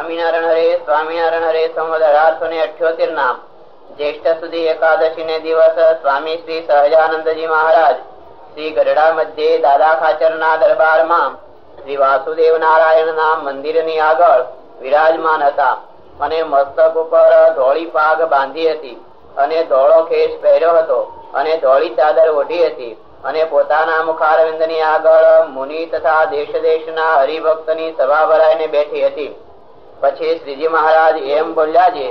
સ્વામિનારાયણ હરે સ્વામિનારાયણ હરે સંવત અઢારસો ને અઠ્યોતેર નામ. જ્યેષ્ઠ સુધી એકાદશી ને દિવસ સ્વામી શ્રી સહજાનંદજી મહારાજ, શ્રી ગઢડા મધ્યે દાદા ખાચર ના દરબારમાં શ્રી વાસુદેવ નારાયણ ના મંદિરની આગળ વિરાજમાન હતા અને મસ્તક ઉપર ધોળી પાગ બાંધી હતી અને ધોળો ખેસ પહેર્યો હતો અને ધોળી ચાદર ઓઢી હતી અને પોતાના મુખારવિંદની આગળ મુનિ તથા દેશ દેશ ના હરિભક્તની સભા ભરાઈને બેઠી હતી. પછી શ્રીજી મહારાજ એમ બોલ્યા છે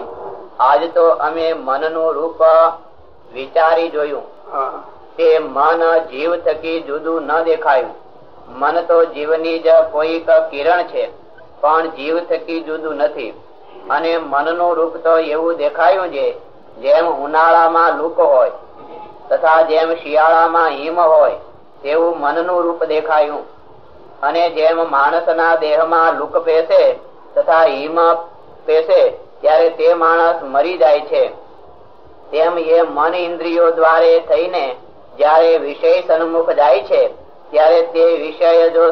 આજ તો અમે મનનું રૂપ વિચારી જોયું. તે મન જીવ થકી જુદું ન દેખાયું. મન તો જીવની જ કોઈક કિરણ છે પણ જીવ થકી જુદું નથી. અને મનનું રૂપ તો એવું દેખાયું છે જેમ ઉનાળામાં લૂક હોય તથા જેમ શિયાળામાં હિમ હોય તેવું મનનું રૂપ દેખાયું. અને જેમ માણસના દેહમાં લુક પેસે તથા હિમ પેસે ત્યારે તે માણસ મરી જાય છે. તેમ એ મન ઇન્દ્રિયો દ્વારે થઈને જ્યારે વિષય સન્મુખ જાય છે ત્યારે તે વિષય જો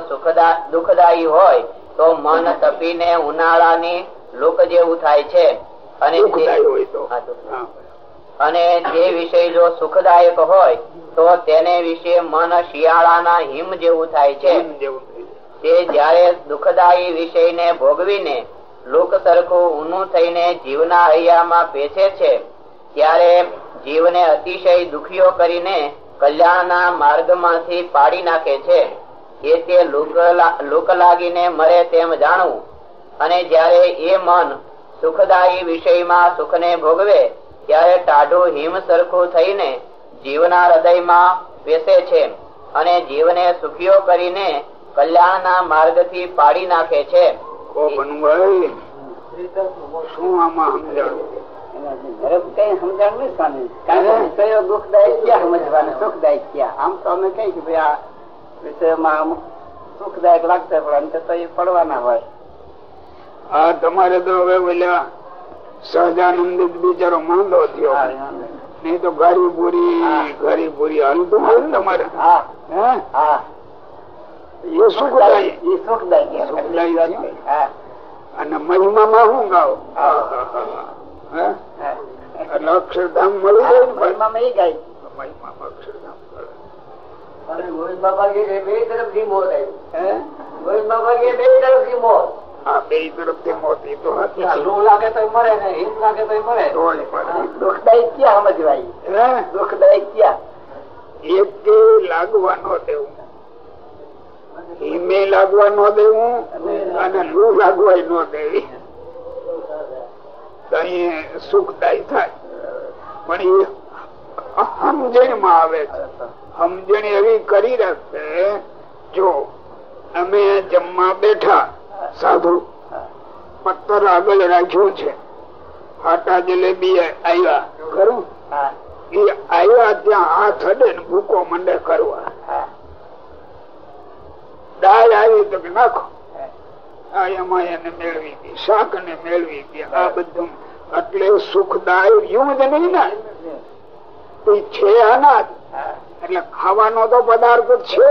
દુઃખદાયી હોય તો મન તપીને ઉનાળાની લુક જેવું થાય છે. અને અને તે વિષય જો સુખદાયક હોય તો તેને વિશે મન શિયાળાના હિમ જેવું થાય છે. તે જયારે દુઃખદાયી વિષયને ભોગવીને લોક સરખું ઊનું થઈને જીવના હૈયામાં પેછે છે, ત્યારે જીવને અતિશય દુખીઓ કરીને કલ્યાણના માર્ગમાંથી પાડી નાખે છે. એ તે લોક લાગીને મરે તેમ જાણવું. અને જ્યારે એ મન સુખદાયી વિષયમાં સુખને ભોગવે, ત્યારે ટાઢું હિમ સરખું થઈને જીવના હૃદયમાં પેસે છે. અને જીવને સુખીઓ કરીને કલ્યાણના માર્ગથી પાડી નાખે છે. શું આમાં સમજાણું? દુઃખદાયક ક્યાં સમજવાના સુખદાયક ક્યાં આમ તો અમે કઈ કે ભાઈ આ વિષયમાં અમુક સુખદાયક લાગતા પણ અંતે તો એ પડવાના હોય. આ તમારે તો હવે ઓલા સહજાનંદ બિચારો માંદો થયો. નહીં તો ગાડી પૂરી ગાડી પૂરી હાલતું હોય તમારે? હા? હા. એ સુખદાય એ સુખદાયી છે. હા. અને શું ગાવ? એટલે અક્ષરધામ મળી જાય મહિમા માં એ ગાય. મહિમામાં અક્ષરધામ મળે. ગોવિંદ બાબા કે બે તરફથી મોત હે? ગોવિંદ બાબા કે બે મોત. બે તરફથી મોતી તો હતી. લાગે તો મરે ને હિમ લાગે તો મરે. પડે. ક્યાં સમજવાય? હે? દુઃખદાયક ક્યાં? એક લાગવાનો દેવું હિમે લાગવા ન દેવું અને લૂ લાગવા ન દેવી. તો અહીં થાય. પણ એ સમજણમાં આવે છે. સમજણ એવી કરી રાખશે જો અમે જમવા બેઠા સાધુ પથ્થર આગળ રાખ્યું છે. હાટા જલેબી આવ્યા ખરું? એ આવ્યા ત્યાં હાથ અડે ને ભૂકો મંડે કરવા. દાળ આવી તો કે નાખો. આ એમાં એને મેળવી દી શાક ને મેળવી દી આ બધું. એટલે સુખદાય એવું જ નહીં ને. એ છે અનાજ. એટલે ખાવાનો તો પદાર્થ છે.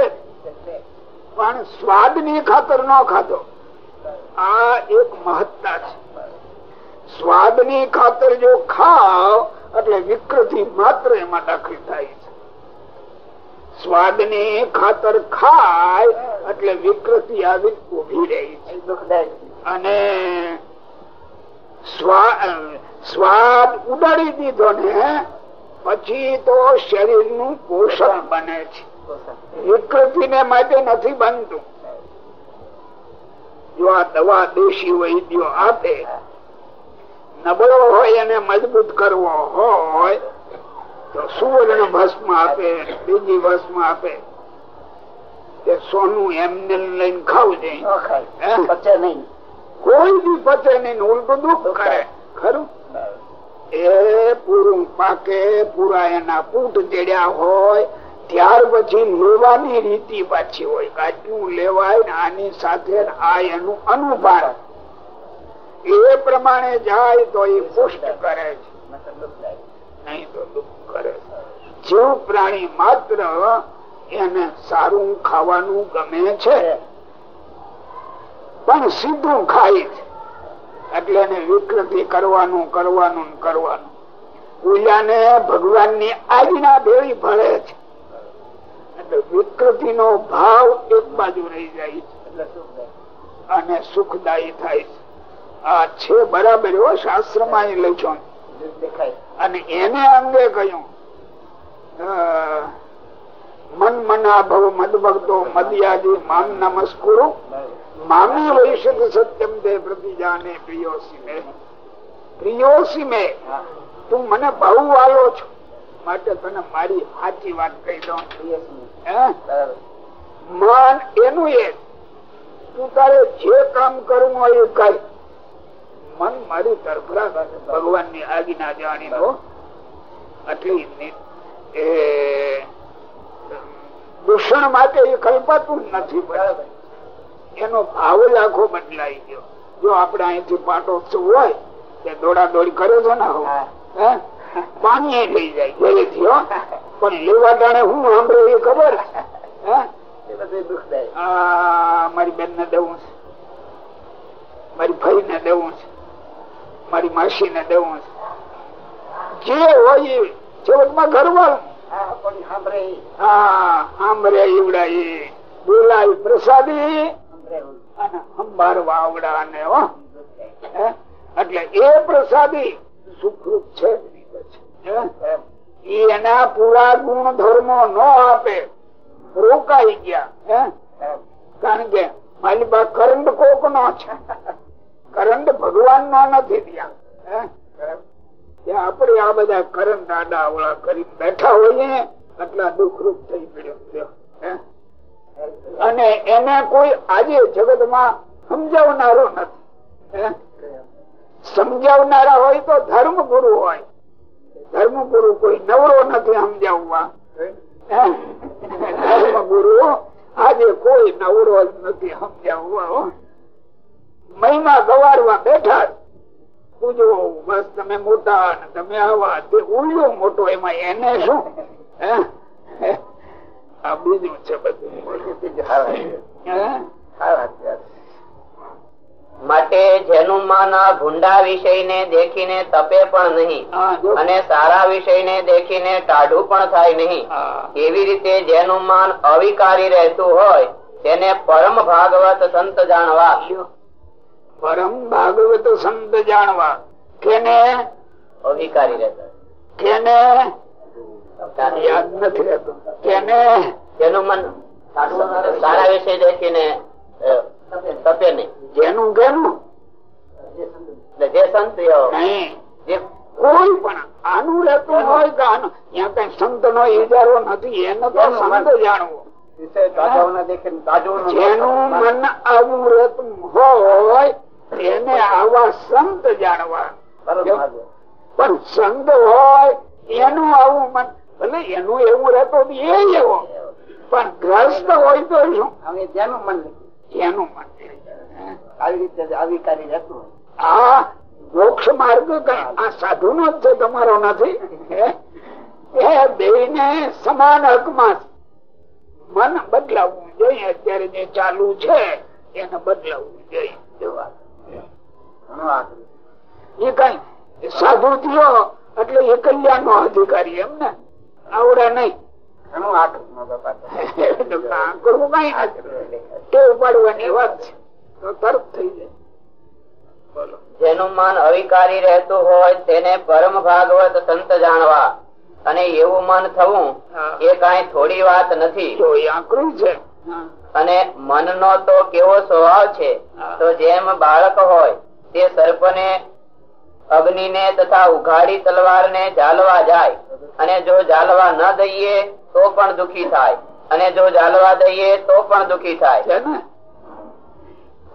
પણ સ્વાદની ખાતર ન ખાતો આ એક મહત્તા છે. સ્વાદની ખાતર જો ખાવ એટલે વિકૃતિ માત્ર એમાં દાખલ થાય છે. સ્વાદની ખાતર ખાય એટલે વિકૃતિ આવી ઊભી રહી છે. અને સ્વાદ ઉડાડી દીધો ને, પછી તો શરીરનું પોષણ બને છે. વિકૃતિ ને માટે નથી બનતું. જો આ દવા દેશી વૈદ્યો આપે, નબળો હોય અને મજબૂત કરવો હોય, તો સુવર્ણ ભસ્મ આપે, બીજી ભસ્મ આપે. તે સોનું એમને લઈને ખાવું જોઈએ કોઈ બી પચે નહીં ઉલટું દુઃખ કરે. ખરું? એ પૂરું પાકે પૂરા એના પૂટ ચડ્યા હોય ત્યાર પછી લેવાની રીતિ પાછી હોય. કાચું લેવાય ને આની સાથે આ એનું અનુભાર એ પ્રમાણે જાય તો એ પુષ્ટ કરે છે. નહીં તો દુઃખ કરે જીવ પ્રાણી માત્ર એને સારું ખાવાનું ગમે છે. પણ સીધું ખાય છે એટલે એને વિકૃતિ કરવાનું કરવાનું કરવાનું. પૂજાને ભગવાનની આજ્ઞા ભેળી ભળે છે. એટલે વિકૃતિ નો ભાવ એક બાજુ રહી જાય છે. અને સુખદાયી થાય છે. આ છે બરાબર એવો શાસ્ત્રમાં લખ્યો. દેખાય. અને એને અંગે કહ્યું. મન મના ભવ મદ ભક્તો મદયાદી મામ નમસ્કુરુ. મામી વૈશક સત્યમ તે પ્રતિજાને પ્રિયોસી મે. પ્રિયોસી મે. તું મને બહુ વાલો છો. માટે તને મારી સાચી વાત કહી દઉં. મન એનું એ. તું તારે જે કામ કરવું હોય એ કર. મન મારી તરફરા ભગવાનની આજ્ઞા જાણી લો આટલી એ દૂષણ માટે એ કલ્પાતું જ નથી? બરાબર. એનો ભાવ લાખો બદલાઈ ગયો. જો આપડે અહીંથી પાટો હોય તે દોડા દોડી કરે છે ને? પાણી લઈ જાય ઘરેથી. પણ લેવા ટાણે હું સાંભળે એ ખબર? મારી બેન ને દેવું છે. મારી ભાઈ ને દેવું છે. મારી માસી ને દેવું છે. જે હોય એ છેવટમાં ઘરવાળું હા. પણ સાંભળે ઈ. હા આંબરે ઈવડા એ બોલાય પ્રસાદી. અને વાવડા ને એટલે એ પ્રસાદી સુખરૂપ છે. એના પૂરા ગુણ ધર્મો ન આપે. રોકાઈ ગયા. કારણ કે મારી પાસે કરંટ કોક નો છે. કરંટ ભગવાન નો નથી ત્યાં આપણે આ બધા કરંટ આડાવળા કરી બેઠા હોઈએ. એટલા દુઃખરૂપ થઈ પડ્યો અને એને કોઈ આજે જગતમાં સમજાવનારો નથી. સમજાવનારા હોય તો ધર્મ ગુરુ હોય. ધર્મ ગુરુ કોઈ નવરો નથી સમજાવવા. ધર્મ ગુરુ આજે કોઈ નવરો જ નથી સમજાવવા. મહિમા ગવારવા બેઠા પૂજો, બસ તમે મોટા તમે આવા તે ઉલ્યો મોટો એમાં એને શું? આ બીજું છે બધું. માટે જેનું મન ભૂંડા વિષયને દેખીને તપે પણ નહીં. અને સારા વિષયને દેખીને ટાઢું પણ થાય નહીં. એવી રીતે જેનું મન અવિકારી રહેતું હોય તેને પરમ ભાગવત સંત જાણવા? પરમ ભાગવત સંત જાણવા. કેને? અવિકારી રહેતા. કેને? યાદ નથી રહેતું. કેને? જેનું મન સારા વિષય દેખીને તપે નહીં. જેનું ગેનું જે સંત જે કોઈ પણ આનું રહેતું હોય આનું. ત્યાં કઈ સંત નો ઇજારો નથી એને તો સંત જાણવો. જેનું મન આવું રહેતું હોય એને આવા સંત જાણવા. પણ સંત હોય એનું આવું મન ભલે એનું એવું રહેતો એ એવો. પણ ગ્રસ્ત હોય તો શું? હવે જેનું મન એનું મન આવી રીતે અવિકારી રહેતું હા મોક્ષ માર્ગ આ સાધુ નો જ છે તમારો નથી? એ બે ને સમાન હકમાં. મન બદલાવવું જોઈએ. અત્યારે જે ચાલુ છે એને બદલાવવું જોઈએ. એ કઈ સાધુ થયો એટલે એ કલ્યાણ નો અધિકારી એમ ને? આવડે નહીં. ઘણું આગળ બાપા તો. તો કામ કરવું કઈ નથી ટેવ પાડવાની વાત છે. તો તરત થઈ જાય. જેનું મન અવિકારી રહેતું હોય તેને પરમ ભાગવત સંત જાણવા. અને એવું મન થવું એ કઈ થોડી વાત નથી. છે. અને અને મનનો તો કેવો સ્વભાવ છે. તો જેમ બાળક હોય તે સર્પને અગ્નિને તથા ઉઘાડી તલવારને જાલવા જાય. અને જો જાલવા ન દઈએ તો પણ દુખી થાય. અને જો જાલવા દઈએ તો પણ દુખી થાય. છે ને?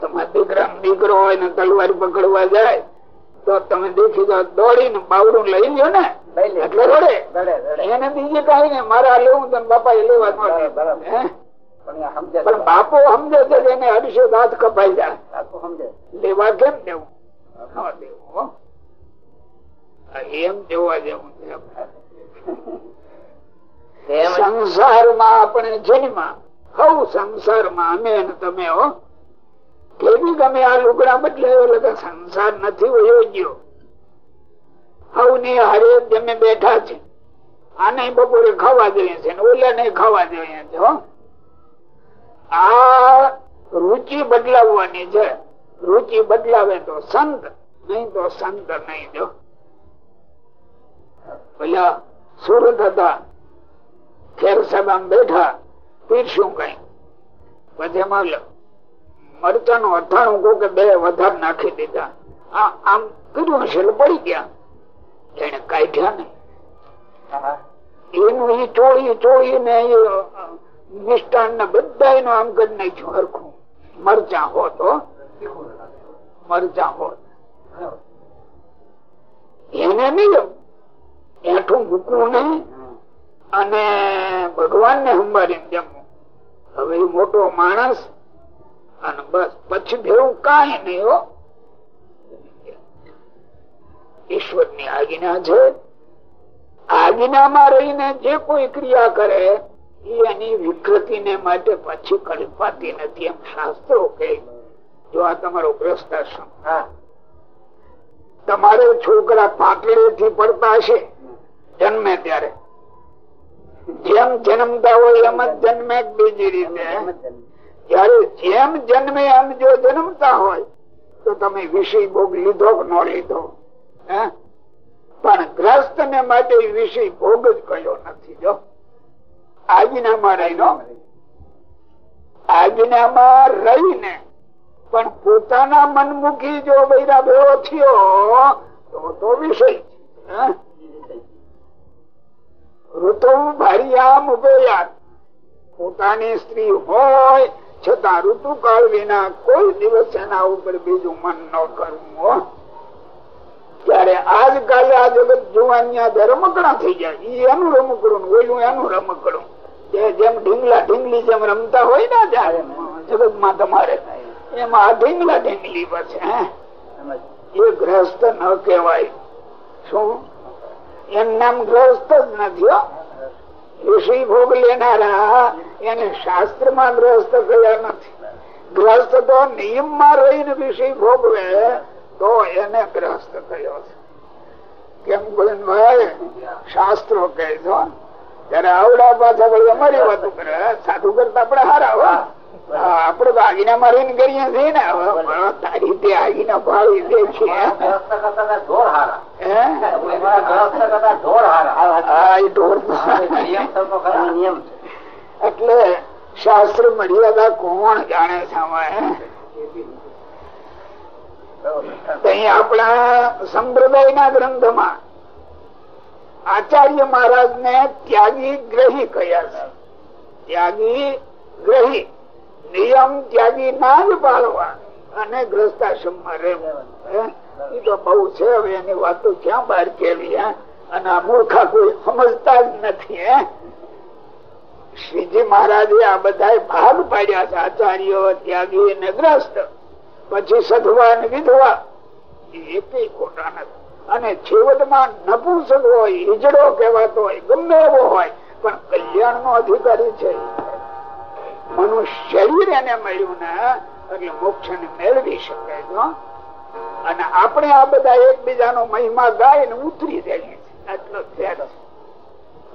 તમારા દીકરા દીકરો હોય ને તલવાર પકડવા જાય તો તમે દેખી જાઓ દોડીને બાવડું લઈ લ્યો ને. એટલે રડે. રડે, રડે. એને બીજે કઈ ને મારે લેવું તો બાપા એ લેવા ન? પણ સમજે પણ બાપો સમજે છે એને અઢીસો દાંત કપાઈ જાય. લેવા કેમ દેવું? ન દેવું એમ જોવા જેવું છે સંસારમાં આપણે જન્મા. હવ સંસારમાં અમે તમે હો. કેવી ગમે આ લુગડા બદલાયો એટલે સંસાર નથી વયો ગયો. ને હરે જમે બેઠા છે. આને બપોરે ખાવા જોઈએ છે ને ઓલા ને ખાવા જોઈએ છે આ રુચિ બદલાવવાની છે. રુચિ બદલાવે તો સંત નહીં તો સંત નહીં જો. સુરત હતા. ખેર સભામાં બેઠા પીરશું કઈ? પછી એમાં મરચા નું અથાણું કહું કે બે વધારે નાખી દીધા. આમ કીધું હશે પડી ગયા. એને કાઢ્યા ને એનું એ ચોળી ચોળી ને મિષ્ટાન ને બધા એનું આમ કરી નાખ્યું હરખું. મરચા હોત મરચા હોત. એને નિયમ એઠું મૂકવું નહીં. અને ભગવાન ને સંભાળીને જમવું. હવે મોટો માણસ, અને બસ, પછી ભેવું કઈ નહીં ઈશ્વરની આજ્ઞા છે, આજ્ઞામાં રહીને જે કોઈ ક્રિયા કરે એની વિકૃતિ ને માટે પછી કલ્પાતી નથી. એમ શાસ્ત્રો કે જો આ તમારો ગ્રસ્તાશ્રમ તમારે છોકરા પાટલે થી પડતા હશે. જન્મે ત્યારે. જેમ જન્મતા હોય એમ જ જન્મે બીજી રીતે. જયારે જેમ જન્મે એમ જો જન્મતા હોય, તો તમે વિષય ભોગ લીધો ન લીધો? પણ ગ્રસ્ત ને માટે વિષય ભોગ જ કયો નથી, જો. આજ્ઞામાં રહીનો આજ્ઞામાં રહીને, પણ પોતાના મનમુખી જો બૈરા ભેળો થયો, તો તો વિષય ઋતુ ભારિયામ ઉભેયાત. પોતાની સ્ત્રી હોય છતાં ઋતુ કાળ વિના કોઈ દિવસ એના ઉપર બીજું મન ન કરવું ત્યારે આજકાલે આ જગત જુવાનિયા રમકડા થઈ જાય ઈ એનું રમકડું ઓલું એનું રમકડું. જેમ ઢીંગલા ઢીંગલી જેમ રમતા હોય ને ત્યારે જગતમાં તમારે એમાં આ ઢીંગલા ઢીંગલી પછી એ ગ્રસ્ત ન કહેવાય. શું? એમ નામ ગ્રસ્ત જ નથી ઋષિ ભોગ લેનારા એને શાસ્ત્રમાં ગ્રસ્ત કયા નથી. ગ્રસ્ત તો નિયમમાં રહીને ઋષિ ભોગવે, તો એને ગ્રસ્ત કયો છે. કેમ ગોવિંદભાઈ? શાસ્ત્રો કહે છો ત્યારે આવડા પાછા વળી અમારી વાત કરે. સાધુ કરતા આપડે હારા, હો. આપડે તો આગીના મારીને કરીએ છીએ ને. તારી તે આગીના ભાળી દે છે. એટલે શાસ્ત્ર મર્યાદા કોણ જાણે છે આપણા સંપ્રદાય ના ગ્રંથ આચાર્ય મહારાજ ને ત્યાગી ગ્રહી કયા છે? ત્યાગી ગ્રહી, નિયમ ત્યાગી ના જ પાળવા અને ગ્રસ્તાશ્રમમાં રહેવું તો બહુ છે હવે એની વાતો ક્યાં બહાર કેવી અને આ મૂર્ખા કોઈ સમજતા જ નથી, હે? શ્રીજી મહારાજે આ બધા ભાગ પાડ્યા છે, આચાર્ય, ત્યાગી અને ગ્રસ્ત. પછી સધવા અને વિધવા એક ખોટા નથી. અને છેવટમાં નપુંસક હોય હિજડો કહેવાતો હોય, ગમે એવો હોય, પણ કલ્યાણ નો અધિકારી છે. મનુષ્ય શરીર એને મળ્યું ને, એટલે મોક્ષ ને મેળવી શકે છો અને આપણે આ બધા એકબીજાનો મહિમા ગાય ને ઉતરી જઈએ આટલો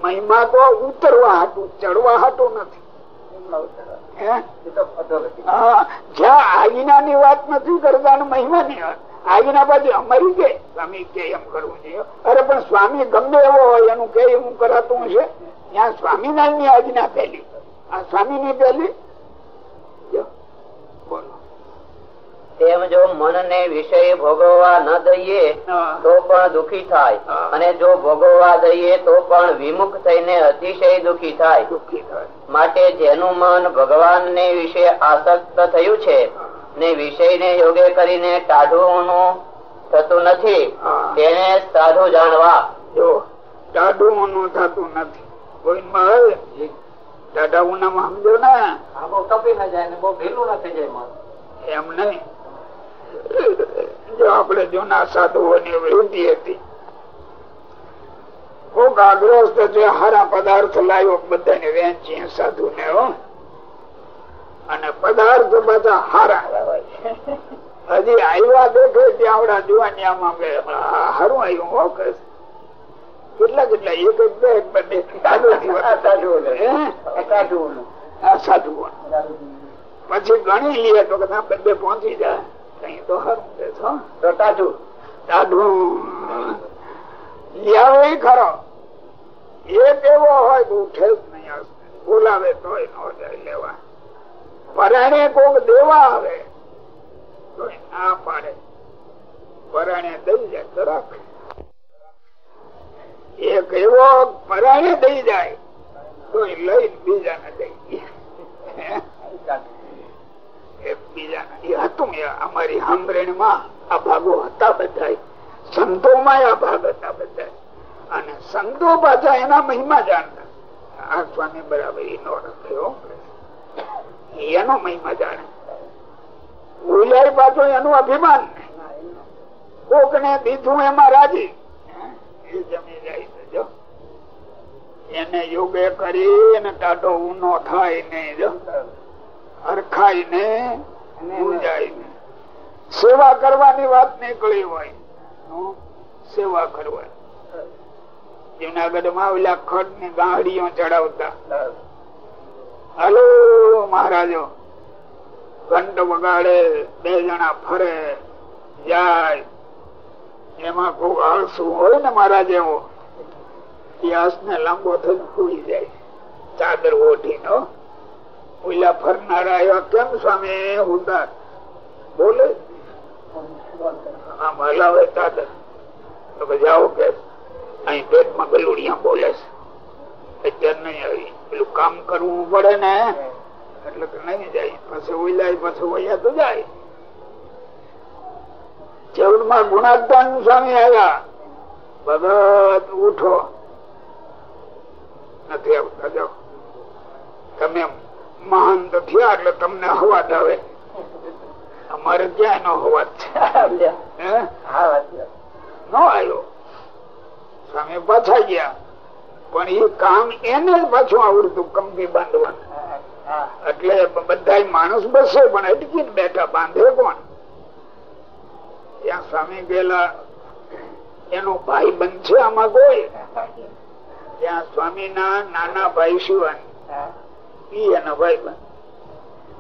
મહિમા તો ઉતરવા હાટું, ચડવા હાટું નથી. જ્યાં આગીના ની વાત નથી કરતા મહિમા ની વાત. આગીના બાજુ અમારી કે, સ્વામી, કે એમ કરવું જોઈએ અરે, પણ સ્વામી ગમે એવો હોય, એનું કે, એવું કરાતું હશે. ત્યાં સ્વામિનારાયણની આજ્ઞા પહેલી. આ સ્વામી ની પહેલી તેમ જો મન ને વિષય ભોગવવા ન દઈએ તો પણ દુખી થાય. અને જો ભોગવવા દઈએ તો પણ વિમુખ થઈને અતિશય દુખી થાય. માટે જેનું મન ભગવાન ને વિશે આસક્ત થયું છે ને વિષય ને યોગે કરીને ટાઢું થતું નથી તેને સાધુ જાણવા. જો ટાઢું થતું નથી. કોઈ ટાઢા નામ સમજો ને. કપી ના જાય ને બહુ ઢીલું નથી જાય એમ નહીં. જો આપણે જૂના સાધુઓની વૃદ્ધિ હતી ખૂબ આગ્રસ્ત જે હારા પદાર્થ લાવ્યો બધાને વેચીએ સાધુ ને અને પદાર્થ બધા હારા હજી આવ્યા દેખે ત્યાં આવડા હારું આવ્યું હો કે કેટલા કેટલા એક એક બે એક બે સાધુ સાધુ પછી ગણી લઈએ તો કે બે બે પહોંચી જાય. કઈ લિયાવે ખરો એક એવો હોય ઉઠે જ નહીં બોલાવે તો ન લેવા. પરાણે કોક દેવા આવે તો ના પાડે. પરાણે દઈ જાય તો રાખે. એક એવો પરાણે દઈ જાય તો લઈ બીજાને દઈ. એના અભિમાન. કોક ને દીધું એમાં રાજી. એને યોગે કરી અને ઉનો ઊનો થાય ને, જો. હરખાય ને ને. સેવા કરવાની વાત નીકળી હોય સેવા કરવા જુનાગઢમાં આવેલા ખડની ગાંડીઓ ચડાવતા. હલો મહારાજો ઘંટ વગાડે બે જણા ફરે જાય. એમાં કોઈ આળસુ હોય ને મારા જેવો ને લાંબો થઈ ખુલી જાય. ચાદર ઓઢી. નો ફરનારા એવા કેમ સ્વામી? ઉદાર. બોલે. આમ હલાવે ચાદર તો જાઓ કે અહીં પેટમાં ગલુડિયા બોલે છે. નહીં જાય. પછી ઉલાય પછી વયા તો જાય. ચૌદમાં ગુણાદાન સ્વામી આવ્યા ભગત ઉઠો. નથી આવતા, જાઓ. તમે મહાન તો થયા એટલે તમને હવાત આવે. અમારે ક્યાં નો હવાત છે. નો આવ્યો. સ્વામી પાછા ગયા. પણ એ કામ એને પાછું આવડતું કંપની બાંધવાનું. એટલે બધા માણસ બસે પણ અટકીને બેઠા. બાંધે કોણ? ત્યાં સ્વામી ગયેલા એનો ભાઈ બંધ છે આમાં કોઈ? ત્યાં સ્વામી ના નાના ભાઈ શિવાન. એના ભાઈ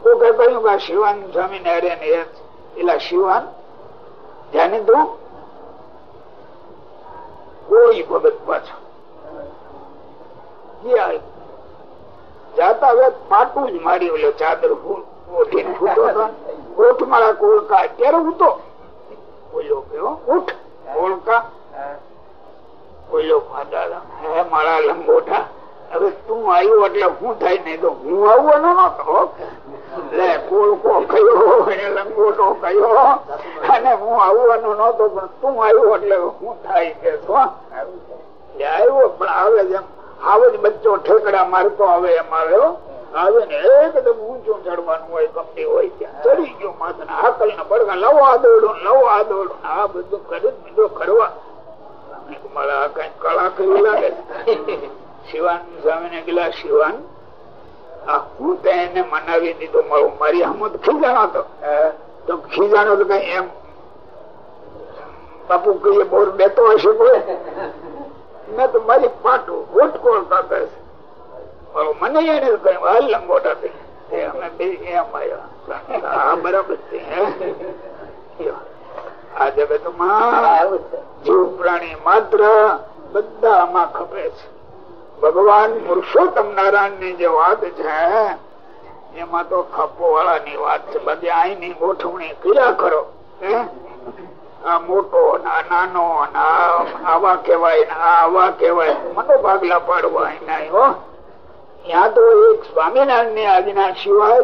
કોકે કહ્યું કે શિવાન સ્વામી ને અરે ને એલા શિવાન જાણી તું? કોઈ ભગત પાછો. જાતા વેત પાટું જ મારી ઓલો ચાદર ફૂટો ગોઠ મારા કોળકા અત્યારે ઉતો બોલ્યો કયો? ઉઠ કોળકા બોલ્યો ફાદા હે મારા લંગોઠા હવે તું આવ્યો એટલે હું થાય નહીં તો હું આવવાનો નતો કયો? કયો? અને હું આવવાનો નતો પણ તું આવ્યો એટલે હું થાય કે આવ્યો, પણ આવે જેમ આવો જ બચ્ચો ઠેકડા મારતો આવે એમ આવ્યો આવે ને એકદમ ઊંચું ચડવાનું હોય કંપની હોય ત્યાં. ચડી ગયો માથા હાકલ ના પડઘા, લવો આ દોડું, લવો આ બધું કરી બીજો કરવા મારા કઈ કળા કેવી લાગે શિવાન સ્વામી ને ગયેલા શિવાન હું તેને મનાવી દીધો મારી હમત ખીજાણો હતો. તો ખીજાણો તો કઈ એમ બાપુ કહીએ બોર બેતો હશે કોઈ? મેં તો મારી પાટું ગોટકોળ કાપે છે મને એને કહ્યું હાલ લંગોટા અમે બે એમ આવ્યા. બરાબર છે. આ જગતમાં જીવ પ્રાણી માત્ર બધા આમાં ખપે છે. ભગવાન પુરુષોત્તમ નારાયણની જે વાત છે એમાં તો ખપો વાળા ની વાત છે. બધી અહીં ની ગોઠવણી ક્રિયા કરો આ મોટો નાનો આવા કેવાય આવા કેવાય મનોભાગલા પાડવા એના ત્યાં તો એક સ્વામિનારાયણની આજ્ઞા સિવાય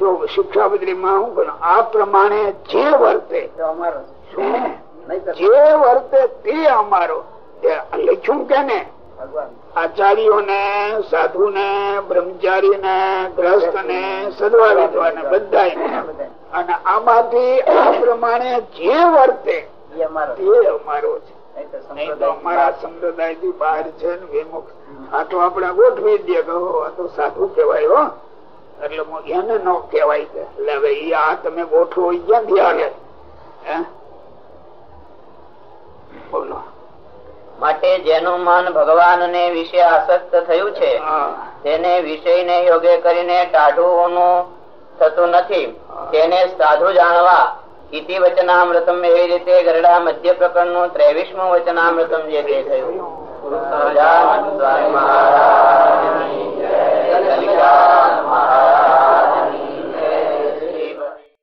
જો શિક્ષા બદલી માં હું આ પ્રમાણે જે વર્તે જે વર્તે તે અમારો. લખ્યું કે ને? આચાર્યો ને સાધુ બ્રહ્મચારીને બ્રહ્મચારી ને સદવા વિદ્વાને બધા અને આમાંથી આ પ્રમાણે જે વર્તે તે અમારો છે. નહીં તો અમારા સંપ્રદાયથી બહાર છે ને વિમુખ. આ તો આપડે ગોઠવી દે આ તો સાધુ કેવાય હો. એટલે એને ન કહેવાય કે એટલે હવે ઈ આ તમે ગોઠવો ક્યાંથી હે? બોલો. માટે જેનું મન ભગવાન ને વિશે આસક્ત થયું છે તેને વિષય ને યોગ્ય કરીને ટાઢું થતું નથી તેને સાધુ જાણવા ઇતિ વચનામૃતમ એવી રીતે ગરડા મધ્ય પ્રકરણનું ત્રેવીસમું વચનામૃતમ જે તે થયું